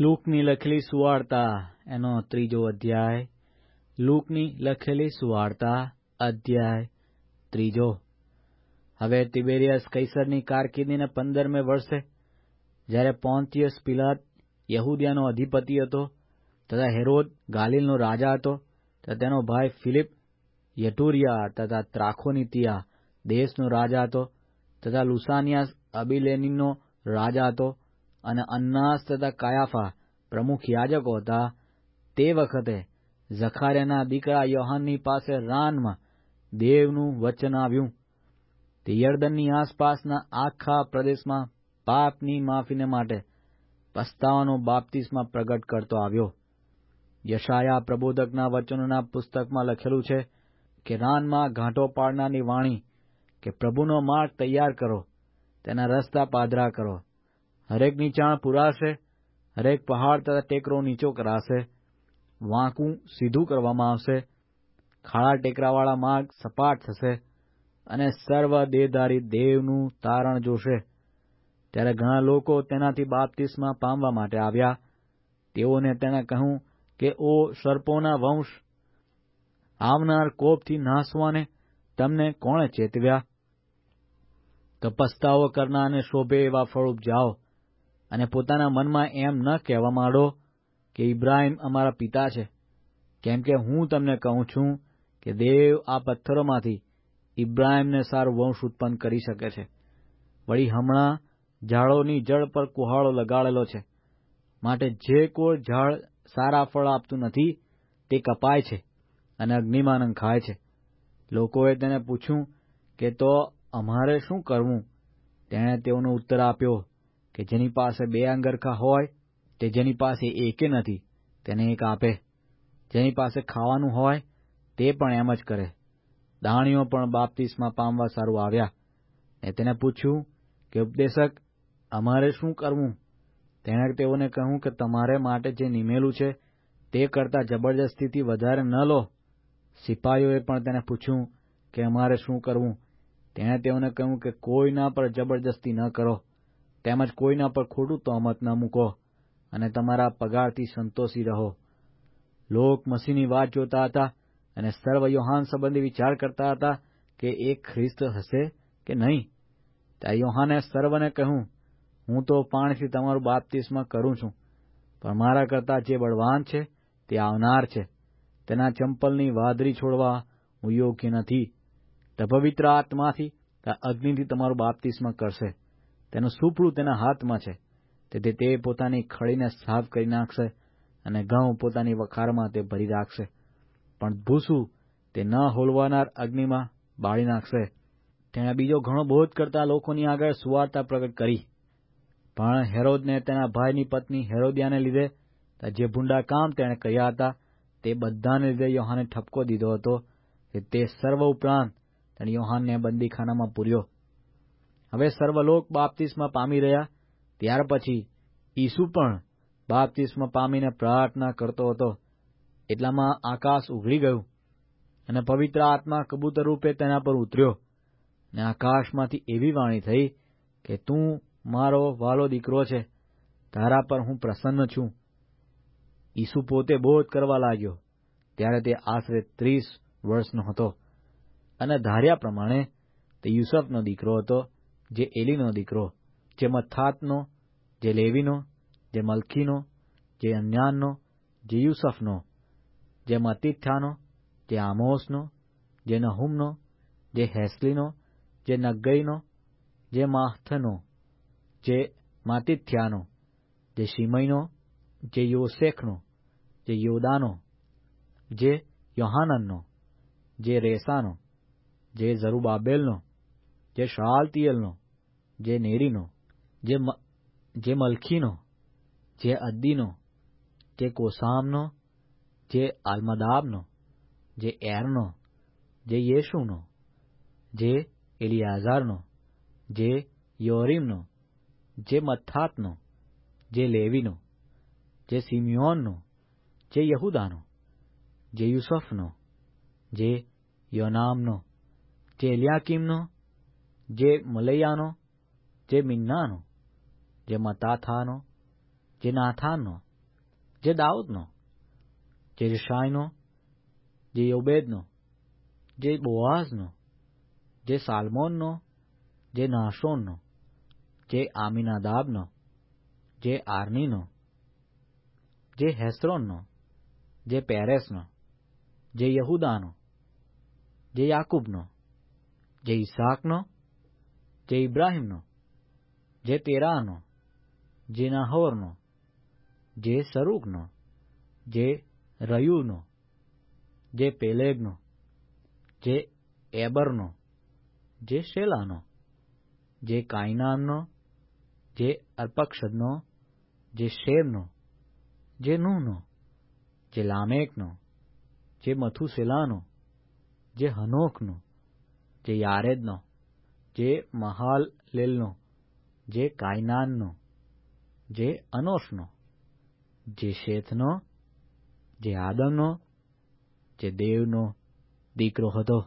લૂકની લખેલી સુવાર્તા, એનો ત્રીજો અધ્યાય. લૂકની લખેલી સુવાર્તા, અધ્યાય ત્રીજો. હવે તિબેરિયસ કૈસરની કારકિર્દીને પંદરમે વર્ષે, જ્યારે પોન્તિયસ પિલાત યહૂદિયાનો અધિપતિ હતો, તથા હેરોદ ગાલિલનો રાજા હતો, તથા તેનો ભાઈ ફિલિપ યટુરિયા તથા ત્રાખોનિતિયા દેશનો રાજા હતો, તથા લુસાનિયાસ અબિલેનીનો રાજા હતો અને અન્નાસ તથા કાયાફા, પ્રમુખ યાજકો હતા. તે વખતે ઝખારેના દીકરા યોહાનની પાસે રાનમાં દેવનું વચન આવ્યું. તે યર્દનની આસપાસના આખા પ્રદેશમાં પાપની માફીને માટે પસ્તાવાનો બાપ્તિસ્મા પ્રગટ કરતો આવ્યો. યશાયા પ્રબોધકના વચનોના પુસ્તકમાં લખેલું છે કે રાનમાં ઘાંટો પાડનારની વાણી કે પ્રભુનો માર્ગ તૈયાર કરો, તેના રસ્તા પાદરા કરો હરેક નીચાણ પુરાશે, હરેક પહાડ તથા ટેકરો નીચો કરાશે. વાંકું સીધું કરવામાં આવશે. ખાડા ટેકરાવાળા માર્ગ સપાટ થશે અને સર્વ દેહધારી દેવનું તારણ જોશે. ત્યારે ઘણા લોકો તેનાથી બાપ્તિસ્મા પામવા માટે આવ્યા. તેઓને તેણે કહ્યું કે, ઓ સર્પોના વંશ, આવનાર કોપથી નાસવાને તમને કોણે ચેતવ્યા? તપસ્તાઓ કરનારને શોભે એવા ફળ ઉપજાઓ અને પોતાના મનમાં એમ ન કહેવા માંડો કે ઇબ્રાહિમ અમારા પિતા છે. કેમ કે હું તમને કહું છું કે દેવ આ પથ્થરોમાંથી ઇબ્રાહિમને સારું વંશ ઉત્પન્ન કરી શકે છે. વળી હમણાં ઝાડોની જળ પર કુહાડો લગાડેલો છે. માટે જે કોઈ ઝાડ સારા ફળ આપતું નથી, તે કપાય છે અને અગ્નિમાં નંખાય છે. લોકોએ તેને પૂછ્યું કે તો અમારે શું કરવું? તેણે તેઓનો ઉત્તર આપ્યો કે જેની પાસે બે અંગરખા હોય તે જેની પાસે એકે નથી, તેને એક આપે. જેની પાસે ખાવાનું હોય તે પણ એમ જ કરે. દાણીઓ પણ બાપ્તિસ્મા પામવા સારું આવ્યા. ને તેને પૂછ્યું કે, ઉપદેશક, અમારે શું કરવું? તેણે તેઓને કહ્યું કે, તમારે માટે જે નિમેલું છે તે કરતાં જબરજસ્તીથી વધારે ન લો. સિપાહીઓએ પણ તેને પૂછ્યું કે, અમારે શું કરવું? તેણે તેઓને કહ્યું કે કોઈના પર જબરજસ્તી ન કરો. તેમજ કોઈના પર ખોટું તોહમત ન મૂકો અને તમારા પગારથી સંતોષી રહો. લોક મસીની વાત જોતા હતા અને સર્વ યોહાન સંબંધી વિચાર કરતા હતા કે એ ખ્રિસ્ત હશે કે નહીં. ત્યાં યોહાને સર્વને કહ્યું, હું તો પાણીથી તમારું બાપ્તિસ્મા કરું છું, પણ મારા કરતાં જે બળવાન છે તે આવનાર છે. તેના ચંપલની વાદરી છોડવા હું યોગ્ય નથી. તપવિત્ર પવિત્ર આત્માથી અગ્નિથી તમારું બાપ્તિસ્મા કરશે. તેનું સુપડું તેના હાથમાં છે. તેથી તે પોતાની ખળીને સાફ કરી નાખશે અને ઘઉં પોતાની વખારમાં તે ભરી રાખશે. પણ ભૂસું તે ન હોલવાનાર અગ્નિમાં બાળી નાખશે. તેણે બીજો ઘણો બોધ કરતા લોકોની આગળ સુવાર્તા પ્રગટ કરી. પણ હેરોદને તેના ભાઈની પત્ની હેરોદિયાને લીધે જે ભૂંડા કામ તેણે કર્યા હતા, તે બધાને લીધે યોહાને ઠપકો દીધો હતો કે તે સર્વ ઉપરાંત તેણે યોહાનને બંદીખાનામાં પૂર્યો. હવે સર્વલોક બાપ્તિસ્મા પામી રહ્યા, ત્યાર પછી ઈસુ પણ બાપ્તિસ્મા પામીને પ્રાર્થના કરતો હતો. એટલામાં આકાશ ઉઘડી ગયું અને પવિત્ર આત્મા કબૂતર રૂપે તેના પર ઉતર્યો અને આકાશમાંથી એવી વાણી થઈ કે, તું મારો વાલો દીકરો છે, તારા પર હું પ્રસન્ન છું. ઈસુ પોતે બોધ કરવા લાગ્યો, ત્યારે તે આશરે ત્રીસ વર્ષનો હતો અને ધાર્યા પ્રમાણે તે યુસફનો દીકરો હતો જે એલીનો દીકરો, જે મથાતનો, જે લેવીનો, જે મલખીનો, જે અન્યાનનો, જે યુસફનો, જે મતિથ્યાનો, જે આમોસનો, જે નહુમનો, જે હેસલીનો, જે નગ્ગઈનો, જે માહથનો જે માતિથ્યાનો, જે શિમઈનો, જે યોસેખનો, જે યોદાનો, જે યોહાનનનો, જે રેસાનો, જે ઝરુબાબેલનો જે શાલતિયલનો, જે નેરીનો, જે જે મલખીનો, જે અદ્દીનો, જે કોસામનો, જે આલ્મદાબનો, જે એરનો, જે યેશુનો, જે એલિયાઝારનો, જે યોરીમનો, જે મથાતનો, જે લેવીનો, જે સિમિયોનનો જે યહુદાનો, જે યુસફનો, જે યોનામનો, જે એલિયાકીમનો જે મલૈયાનો જે મિન્નાનો જે મતાથાનો જે નાથાનનો જે દાઉદનો જે રિશાઈનો જે યોબેદનો જે બોઆઝનો જે સાલમોનનો જે નાશોનનો જે આમિનાદાબનો જે આર્નીનો જે હેસ્રોનનો જે પેરેસનો જે યહુદાનો જે યાકૂબનો જે ઈસાકનો જે ઇબ્રાહીમનો, જે તેરાનો, જે નાહોરનો, જે સરૂકનો જે રયુનો, જે પેલેગનો, જે એબરનો, જે શેલાનો, જે કાયનાનનો, જે અર્પક્ષદનો, જે શેરનો, જે નૂહનો, જે લામેકનો, જે મથુસેલાનો, જે હનોકનો જે યારેદનો જે મહાલલેલનો જે કાયનાનનો જે અનોશનો જે શેથનો જે આદમનો જે દેવનો દીકરો હતો.